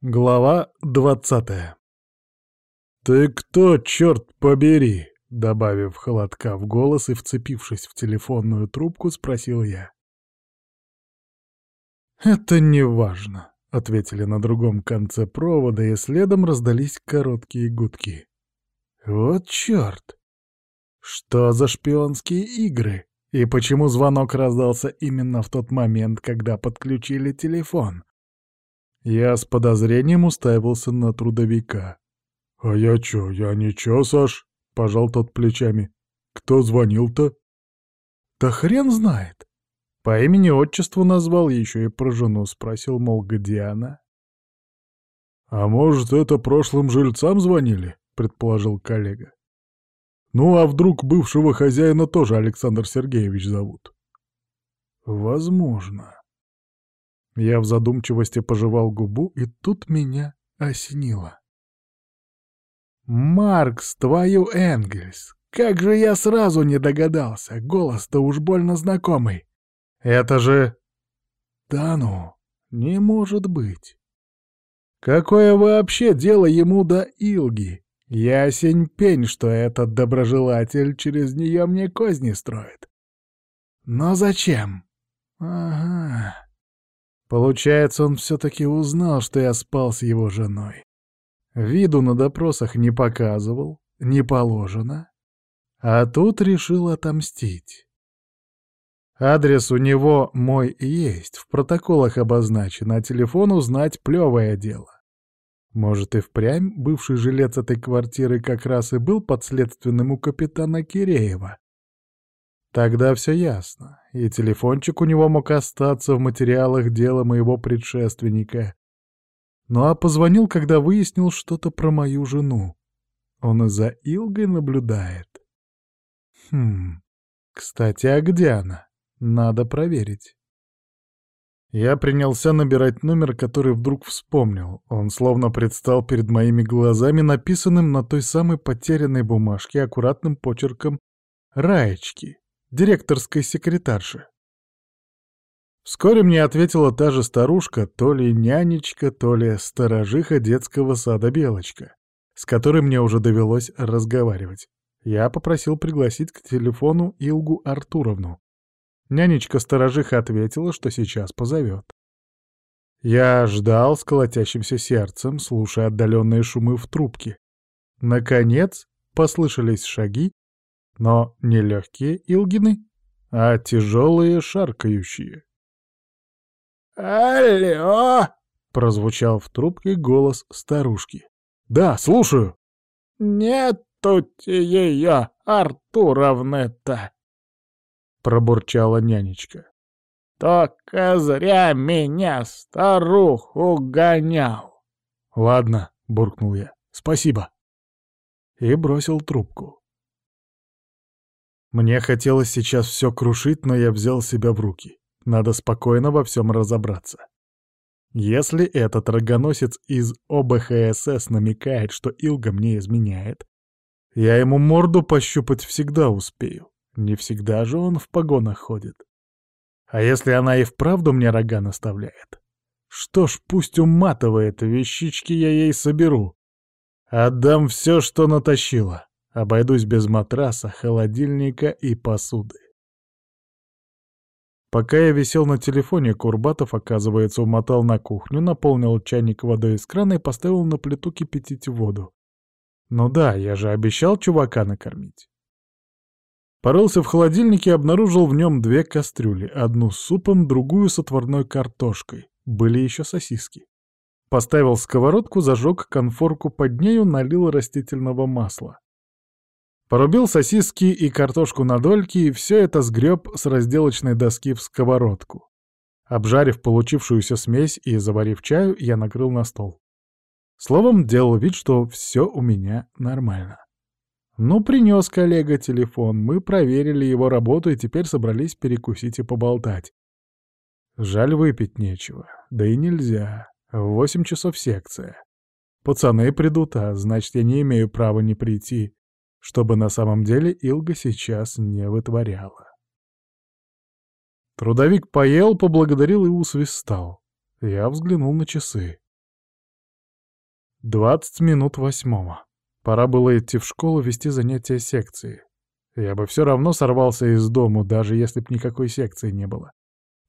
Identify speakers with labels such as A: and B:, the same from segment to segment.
A: Глава двадцатая «Ты кто, черт побери?» Добавив холодка в голос и вцепившись в телефонную трубку, спросил я. «Это не важно», — ответили на другом конце провода, и следом раздались короткие гудки. «Вот черт! Что за шпионские игры? И почему звонок раздался именно в тот момент, когда подключили телефон?» Я с подозрением уставился на трудовика. «А я чё, я ничего, Саш?» — пожал тот плечами. «Кто звонил-то?» «Да хрен знает!» По имени-отчеству назвал, еще и про жену спросил, мол, где она. «А может, это прошлым жильцам звонили?» — предположил коллега. «Ну, а вдруг бывшего хозяина тоже Александр Сергеевич зовут?» «Возможно». Я в задумчивости пожевал губу, и тут меня осенило. «Маркс, твою Энгельс! Как же я сразу не догадался! Голос-то уж больно знакомый! Это же...» «Да ну, не может быть!» «Какое вообще дело ему до Илги? Ясень пень, что этот доброжелатель через нее мне козни строит. Но зачем? Ага...» Получается, он все-таки узнал, что я спал с его женой. Виду на допросах не показывал, не положено. А тут решил отомстить. Адрес у него мой есть, в протоколах обозначен, а телефон узнать — плевое дело. Может, и впрямь бывший жилец этой квартиры как раз и был подследственным у капитана Киреева, Тогда все ясно, и телефончик у него мог остаться в материалах дела моего предшественника. Ну а позвонил, когда выяснил что-то про мою жену. Он и за Илгой наблюдает. Хм, кстати, а где она? Надо проверить. Я принялся набирать номер, который вдруг вспомнил. Он словно предстал перед моими глазами, написанным на той самой потерянной бумажке аккуратным почерком «Раечки» директорской секретарши. Вскоре мне ответила та же старушка, то ли нянечка, то ли сторожиха детского сада Белочка, с которой мне уже довелось разговаривать. Я попросил пригласить к телефону Илгу Артуровну. Нянечка-сторожиха ответила, что сейчас позовет. Я ждал с колотящимся сердцем, слушая отдаленные шумы в трубке. Наконец послышались шаги, но не легкие Илгины, а тяжелые шаркающие. «Алло!» — прозвучал в трубке голос старушки. «Да, слушаю!» «Нету ее, Артуровны-то!» — пробурчала нянечка. «Только зря меня старуху гонял!» «Ладно», — буркнул я, — «спасибо!» И бросил трубку. Мне хотелось сейчас все крушить, но я взял себя в руки. Надо спокойно во всем разобраться. Если этот рогоносец из ОБХСС намекает, что Илга мне изменяет, я ему морду пощупать всегда успею. Не всегда же он в погонах ходит. А если она и вправду мне рога наставляет? Что ж, пусть уматывает, вещички я ей соберу. Отдам все, что натащила. Обойдусь без матраса, холодильника и посуды. Пока я висел на телефоне, Курбатов, оказывается, умотал на кухню, наполнил чайник водой из крана и поставил на плиту кипятить воду. Ну да, я же обещал чувака накормить. Порылся в холодильнике и обнаружил в нем две кастрюли, одну с супом, другую с отварной картошкой. Были еще сосиски. Поставил сковородку, зажег конфорку под нею, налил растительного масла. Порубил сосиски и картошку на дольки, и все это сгреб с разделочной доски в сковородку. Обжарив получившуюся смесь и заварив чаю, я накрыл на стол. Словом, делал вид, что все у меня нормально. Ну, принес коллега телефон, мы проверили его работу и теперь собрались перекусить и поболтать. Жаль, выпить нечего. Да и нельзя. В восемь часов секция. Пацаны придут, а значит, я не имею права не прийти чтобы на самом деле Илга сейчас не вытворяла. Трудовик поел, поблагодарил и усвистал. Я взглянул на часы. Двадцать минут восьмого. Пора было идти в школу вести занятия секции. Я бы все равно сорвался из дому, даже если б никакой секции не было.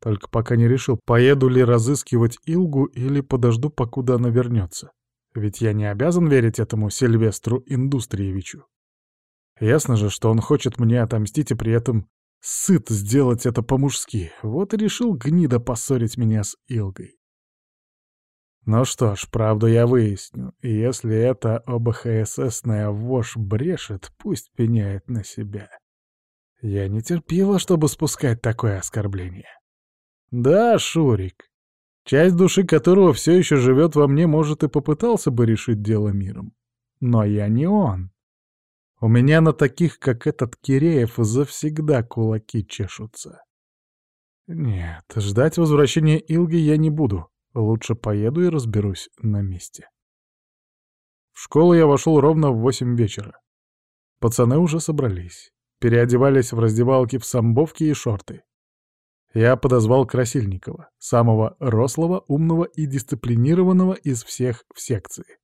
A: Только пока не решил, поеду ли разыскивать Илгу или подожду, покуда она вернется. Ведь я не обязан верить этому Сильвестру Индустриевичу. Ясно же, что он хочет мне отомстить и при этом сыт сделать это по-мужски. Вот и решил гнида поссорить меня с Илгой. Ну что ж, правду я выясню, и если эта ОБХССная вошь брешет, пусть пеняет на себя. Я не терпела, чтобы спускать такое оскорбление. Да, Шурик, часть души которого все еще живет во мне, может, и попытался бы решить дело миром. Но я не он. У меня на таких, как этот Киреев, завсегда кулаки чешутся. Нет, ждать возвращения Илги я не буду. Лучше поеду и разберусь на месте. В школу я вошел ровно в восемь вечера. Пацаны уже собрались. Переодевались в раздевалке в самбовки и шорты. Я подозвал Красильникова, самого рослого, умного и дисциплинированного из всех в секции.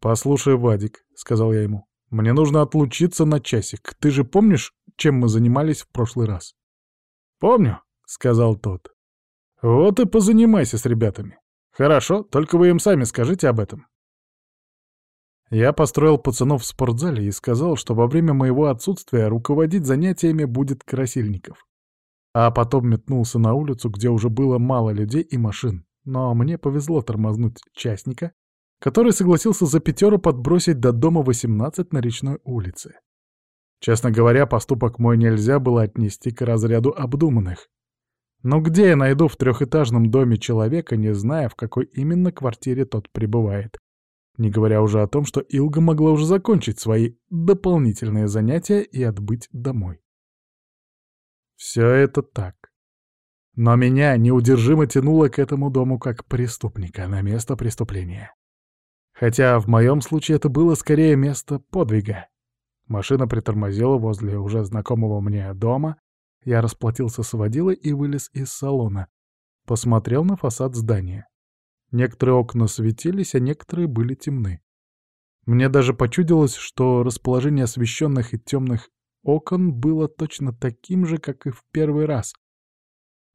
A: «Послушай, Вадик», — сказал я ему, — «мне нужно отлучиться на часик. Ты же помнишь, чем мы занимались в прошлый раз?» «Помню», — сказал тот. Вот и позанимайся с ребятами. Хорошо, только вы им сами скажите об этом. Я построил пацанов в спортзале и сказал, что во время моего отсутствия руководить занятиями будет Красильников. А потом метнулся на улицу, где уже было мало людей и машин. Но мне повезло тормознуть частника, который согласился за пятеру подбросить до дома 18 на речной улице. Честно говоря, поступок мой нельзя было отнести к разряду обдуманных. Но где я найду в трехэтажном доме человека, не зная, в какой именно квартире тот пребывает? Не говоря уже о том, что Илга могла уже закончить свои дополнительные занятия и отбыть домой. Все это так. Но меня неудержимо тянуло к этому дому как преступника на место преступления. Хотя в моем случае это было скорее место подвига. Машина притормозила возле уже знакомого мне дома, я расплатился с водилой и вылез из салона. Посмотрел на фасад здания. Некоторые окна светились, а некоторые были темны. Мне даже почудилось, что расположение освещенных и темных окон было точно таким же, как и в первый раз.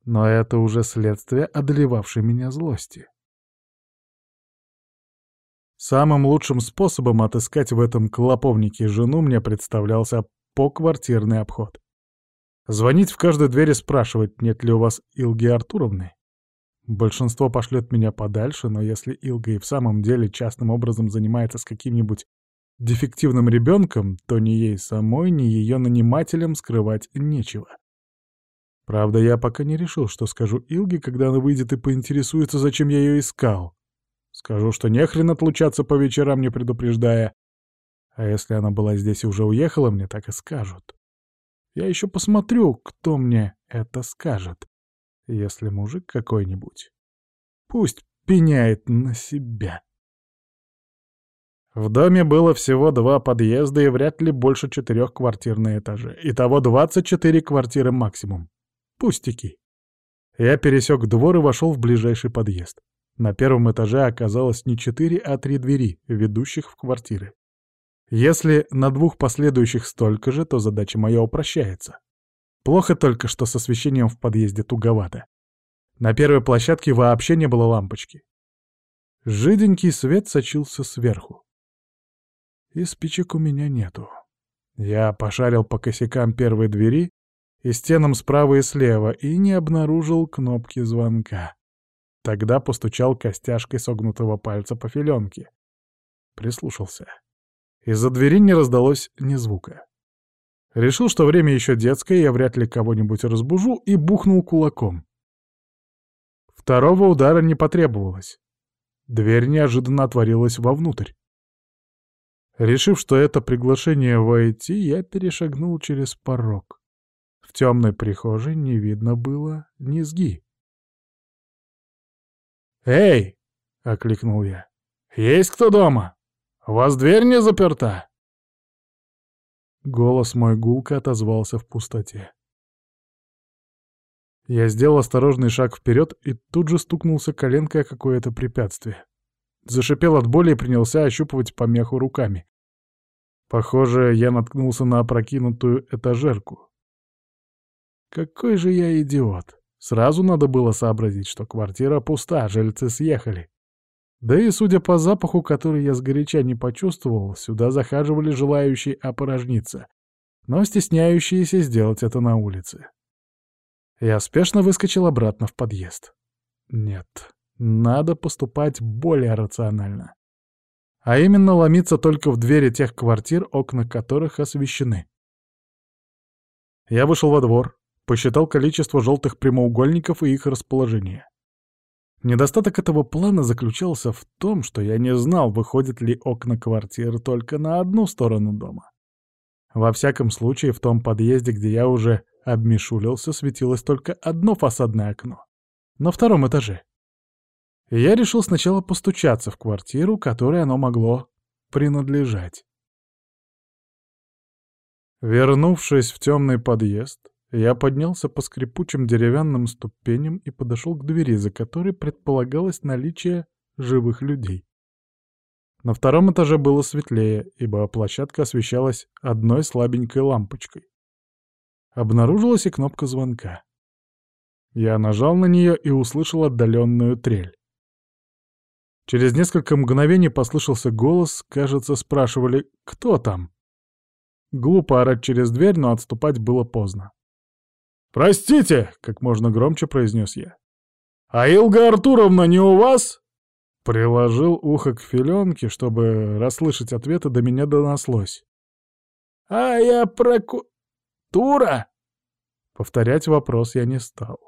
A: Но это уже следствие одолевавшей меня злости. Самым лучшим способом отыскать в этом клоповнике жену мне представлялся поквартирный обход. Звонить в каждую дверь и спрашивать, нет ли у вас Илги Артуровны. Большинство пошлет меня подальше, но если Илга и в самом деле частным образом занимается с каким-нибудь дефективным ребенком, то ни ей самой, ни ее нанимателям скрывать нечего. Правда, я пока не решил, что скажу Илге, когда она выйдет и поинтересуется, зачем я ее искал. Скажу, что нехрен отлучаться по вечерам, не предупреждая. А если она была здесь и уже уехала, мне так и скажут. Я еще посмотрю, кто мне это скажет. Если мужик какой-нибудь. Пусть пеняет на себя. В доме было всего два подъезда и вряд ли больше четырех квартир на этаже. Итого 24 квартиры максимум. Пустяки. Я пересек двор и вошел в ближайший подъезд. На первом этаже оказалось не четыре, а три двери, ведущих в квартиры. Если на двух последующих столько же, то задача моя упрощается. Плохо только, что с освещением в подъезде туговато. На первой площадке вообще не было лампочки. Жиденький свет сочился сверху. И спичек у меня нету. Я пошарил по косякам первой двери и стенам справа и слева и не обнаружил кнопки звонка. Тогда постучал костяшкой согнутого пальца по филенке. Прислушался. Из-за двери не раздалось ни звука. Решил, что время еще детское, я вряд ли кого-нибудь разбужу, и бухнул кулаком. Второго удара не потребовалось. Дверь неожиданно отворилась вовнутрь. Решив, что это приглашение войти, я перешагнул через порог. В темной прихожей не видно было низги. «Эй!» — окликнул я. «Есть кто дома?» «У вас дверь не заперта?» Голос мой гулко отозвался в пустоте. Я сделал осторожный шаг вперед и тут же стукнулся коленкой о какое-то препятствие. Зашипел от боли и принялся ощупывать помеху руками. Похоже, я наткнулся на опрокинутую этажерку. Какой же я идиот. Сразу надо было сообразить, что квартира пуста, жильцы съехали. Да и, судя по запаху, который я сгоряча не почувствовал, сюда захаживали желающие опорожниться, но стесняющиеся сделать это на улице. Я спешно выскочил обратно в подъезд. Нет, надо поступать более рационально. А именно ломиться только в двери тех квартир, окна которых освещены. Я вышел во двор, посчитал количество желтых прямоугольников и их расположение. Недостаток этого плана заключался в том, что я не знал, выходят ли окна квартир только на одну сторону дома. Во всяком случае, в том подъезде, где я уже обмешулился, светилось только одно фасадное окно. На втором этаже. Я решил сначала постучаться в квартиру, которой оно могло принадлежать. Вернувшись в темный подъезд, я поднялся по скрипучим деревянным ступеням и подошел к двери, за которой предполагалось наличие живых людей. На втором этаже было светлее, ибо площадка освещалась одной слабенькой лампочкой. Обнаружилась и кнопка звонка. Я нажал на нее и услышал отдаленную трель. Через несколько мгновений послышался голос, кажется, спрашивали «Кто там?». Глупо орать через дверь, но отступать было поздно. «Простите!» — как можно громче произнес я. «А Илга Артуровна не у вас?» Приложил ухо к филенке, чтобы расслышать ответы, до меня донослось. «А я проку... Тура?» Повторять вопрос я не стал.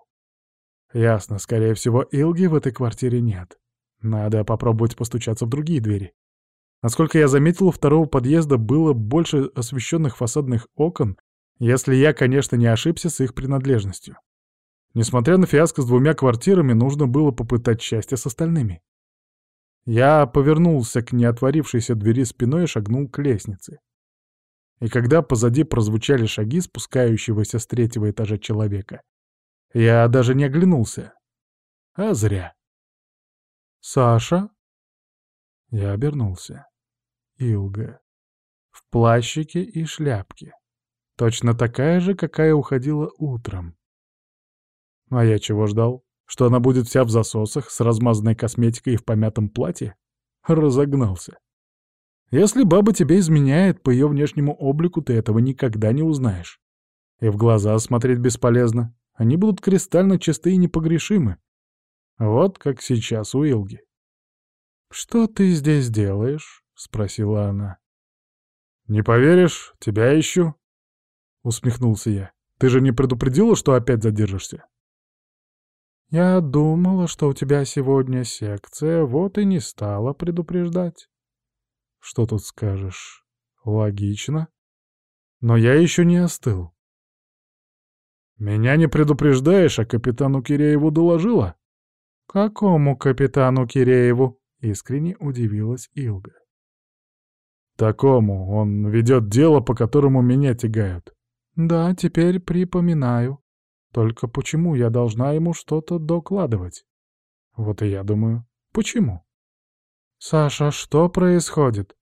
A: Ясно, скорее всего, Илги в этой квартире нет. Надо попробовать постучаться в другие двери. Насколько я заметил, у второго подъезда было больше освещенных фасадных окон, если я, конечно, не ошибся с их принадлежностью. Несмотря на фиаско с двумя квартирами, нужно было попытать счастье с остальными. Я повернулся к неотворившейся двери спиной и шагнул к лестнице. И когда позади прозвучали шаги спускающегося с третьего этажа человека, я даже не оглянулся. А зря. «Саша?» Я обернулся. Илга. В плащике и шляпке. Точно такая же, какая уходила утром. А я чего ждал? Что она будет вся в засосах, с размазанной косметикой и в помятом платье? Разогнался. Если баба тебе изменяет по ее внешнему облику, ты этого никогда не узнаешь. И в глаза смотреть бесполезно. Они будут кристально чисты и непогрешимы. Вот как сейчас у Илги. «Что ты здесь делаешь?» — спросила она. «Не поверишь, тебя ищу», — усмехнулся я. «Ты же не предупредила, что опять задержишься?» «Я думала, что у тебя сегодня секция, вот и не стала предупреждать». «Что тут скажешь? Логично. Но я еще не остыл». «Меня не предупреждаешь, а капитану Кирееву доложила?» «Какому капитану Кирееву?» — искренне удивилась Илга. «Такому. Он ведет дело, по которому меня тягают. Да, теперь припоминаю. Только почему я должна ему что-то докладывать? Вот и я думаю, почему? Саша, что происходит?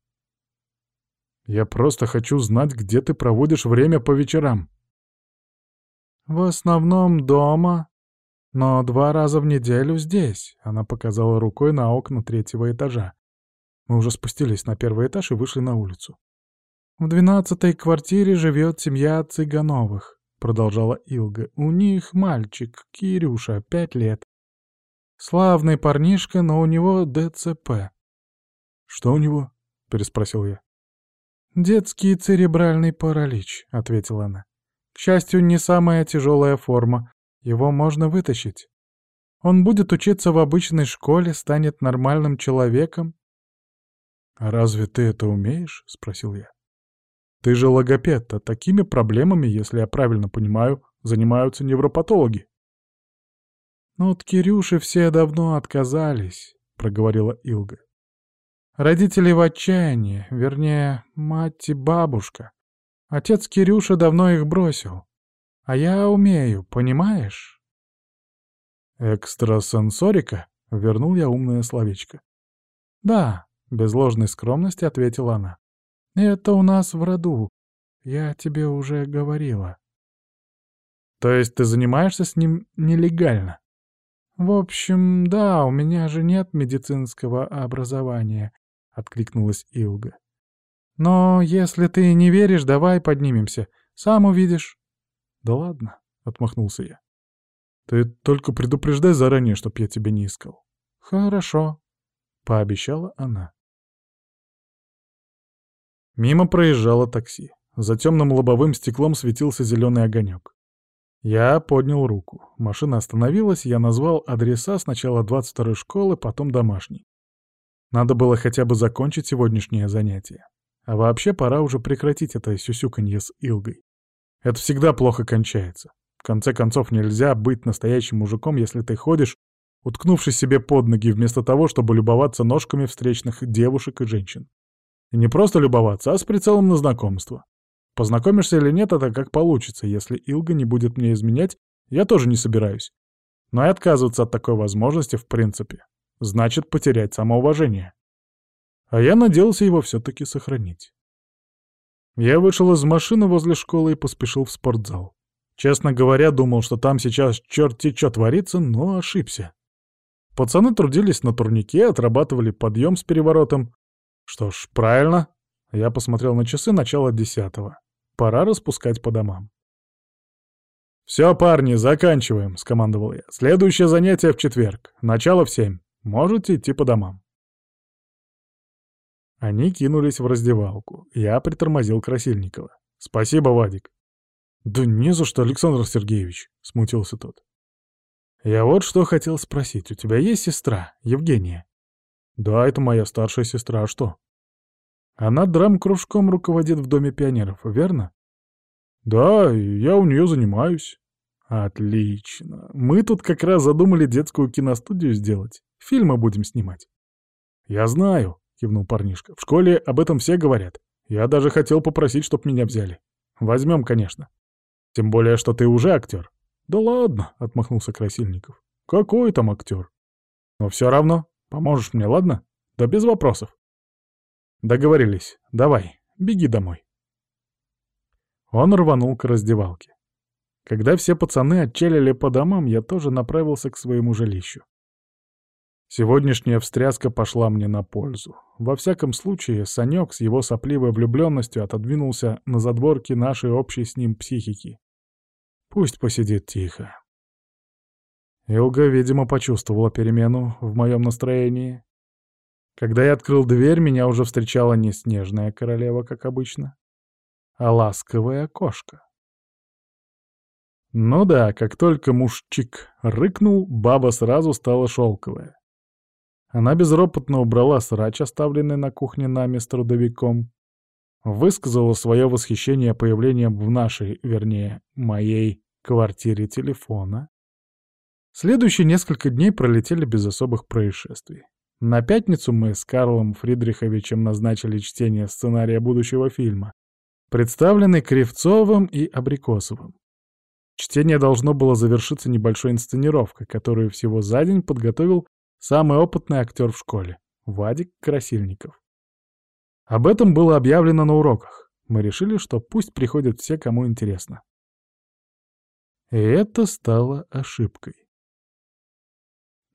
A: Я просто хочу знать, где ты проводишь время по вечерам. В основном дома, но два раза в неделю здесь. Она показала рукой на окна третьего этажа. Мы уже спустились на первый этаж и вышли на улицу. «В двенадцатой квартире живет семья Цыгановых», — продолжала Илга. «У них мальчик, Кирюша, пять лет. Славный парнишка, но у него ДЦП». «Что у него?» — переспросил я. «Детский церебральный паралич», — ответила она. «К счастью, не самая тяжелая форма. Его можно вытащить. Он будет учиться в обычной школе, станет нормальным человеком». «А разве ты это умеешь?» — спросил я. Ты же логопед, а такими проблемами, если я правильно понимаю, занимаются невропатологи. «Ну, от Кирюши все давно отказались», — проговорила Илга. «Родители в отчаянии, вернее, мать и бабушка. Отец Кирюша давно их бросил. А я умею, понимаешь?» «Экстрасенсорика?» — вернул я умное словечко. «Да», — без ложной скромности ответила она. «Это у нас в роду. Я тебе уже говорила». «То есть ты занимаешься с ним нелегально?» «В общем, да, у меня же нет медицинского образования», — откликнулась Илга. «Но если ты не веришь, давай поднимемся. Сам увидишь». «Да ладно», — отмахнулся я. «Ты только предупреждай заранее, чтоб я тебя не искал». «Хорошо», — пообещала она. Мимо проезжало такси. За темным лобовым стеклом светился зеленый огонек. Я поднял руку. Машина остановилась, я назвал адреса сначала 22-й школы, потом домашней. Надо было хотя бы закончить сегодняшнее занятие. А вообще пора уже прекратить это сюсюканье с Илгой. Это всегда плохо кончается. В конце концов, нельзя быть настоящим мужиком, если ты ходишь, уткнувшись себе под ноги, вместо того, чтобы любоваться ножками встречных девушек и женщин. Не просто любоваться, а с прицелом на знакомство. Познакомишься или нет, это как получится. Если Илга не будет мне изменять, я тоже не собираюсь. Но и отказываться от такой возможности в принципе. Значит, потерять самоуважение. А я надеялся его все-таки сохранить. Я вышел из машины возле школы и поспешил в спортзал. Честно говоря, думал, что там сейчас черти что творится, но ошибся. Пацаны трудились на турнике, отрабатывали подъем с переворотом. Что ж, правильно. Я посмотрел на часы начала десятого. Пора распускать по домам. «Все, парни, заканчиваем», — скомандовал я. «Следующее занятие в четверг. Начало в семь. Можете идти по домам». Они кинулись в раздевалку. Я притормозил Красильникова. «Спасибо, Вадик». «Да не за что, Александр Сергеевич», — смутился тот. «Я вот что хотел спросить. У тебя есть сестра, Евгения?» «Да, это моя старшая сестра. А что?» «Она драм-кружком руководит в Доме пионеров, верно?» «Да, я у нее занимаюсь». «Отлично. Мы тут как раз задумали детскую киностудию сделать. Фильмы будем снимать». «Я знаю», — кивнул парнишка. «В школе об этом все говорят. Я даже хотел попросить, чтоб меня взяли. Возьмем, конечно. Тем более, что ты уже актер». «Да ладно», — отмахнулся Красильников. «Какой там актер?» «Но все равно. Поможешь мне, ладно? Да без вопросов». «Договорились. Давай, беги домой». Он рванул к раздевалке. Когда все пацаны отчалили по домам, я тоже направился к своему жилищу. Сегодняшняя встряска пошла мне на пользу. Во всяком случае, Санек с его сопливой влюбленностью отодвинулся на задворки нашей общей с ним психики. Пусть посидит тихо. Илга, видимо, почувствовала перемену в моем настроении. Когда я открыл дверь, меня уже встречала не снежная королева, как обычно, а ласковая кошка. Ну да, как только мужчик рыкнул, баба сразу стала шелковая. Она безропотно убрала срач, оставленный на кухне нами с трудовиком, высказала свое восхищение появлением в нашей, вернее, моей квартире телефона. Следующие несколько дней пролетели без особых происшествий. На пятницу мы с Карлом Фридриховичем назначили чтение сценария будущего фильма, представленный Кривцовым и Абрикосовым. Чтение должно было завершиться небольшой инсценировкой, которую всего за день подготовил самый опытный актер в школе — Вадик Красильников. Об этом было объявлено на уроках. Мы решили, что пусть приходят все, кому интересно. И это стало ошибкой.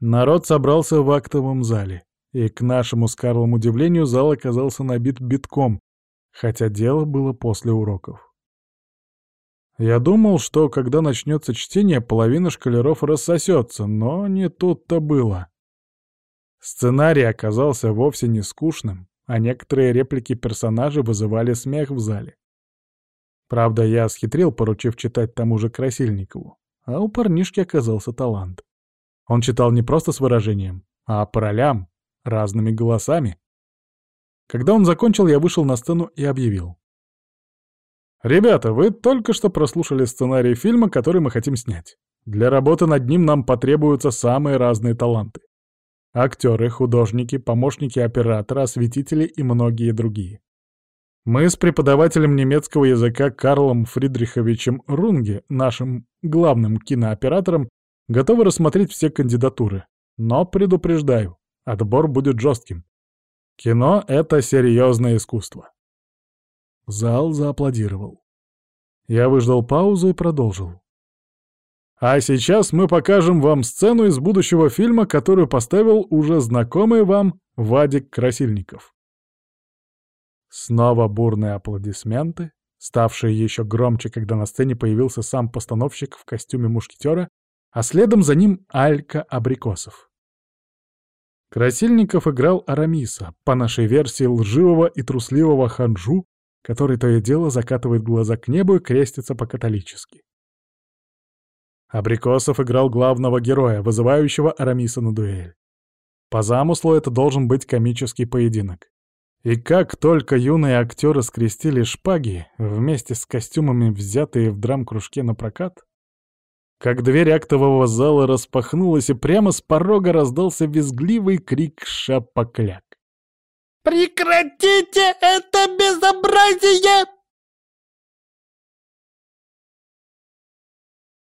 A: Народ собрался в актовом зале, и, к нашему с Карлом удивлению, зал оказался набит битком, хотя дело было после уроков. Я думал, что, когда начнется чтение, половина шкалеров рассосется, но не тут-то было. Сценарий оказался вовсе не скучным, а некоторые реплики персонажей вызывали смех в зале. Правда, я схитрил, поручив читать тому же Красильникову, а у парнишки оказался талант. Он читал не просто с выражением, а по ролям, разными голосами. Когда он закончил, я вышел на сцену и объявил. «Ребята, вы только что прослушали сценарий фильма, который мы хотим снять. Для работы над ним нам потребуются самые разные таланты. Актеры, художники, помощники оператора, осветители и многие другие. Мы с преподавателем немецкого языка Карлом Фридриховичем Рунге, нашим главным кинооператором, готовы рассмотреть все кандидатуры. Но предупреждаю, отбор будет жестким. Кино — это серьезное искусство. Зал зааплодировал. Я выждал паузу и продолжил. А сейчас мы покажем вам сцену из будущего фильма, которую поставил уже знакомый вам Вадик Красильников. Снова бурные аплодисменты, ставшие еще громче, когда на сцене появился сам постановщик в костюме мушкетера, а следом за ним Алька Абрикосов. Красильников играл Арамиса, по нашей версии лживого и трусливого ханжу, который то и дело закатывает глаза к небу и крестится по-католически. Абрикосов играл главного героя, вызывающего Арамиса на дуэль. По замыслу это должен быть комический поединок. И как только юные актеры скрестили шпаги, вместе с костюмами, взятые в драм-кружке на прокат, как дверь актового зала распахнулась, и прямо с порога раздался визгливый крик «Шапокляк!».
B: «Прекратите это безобразие!»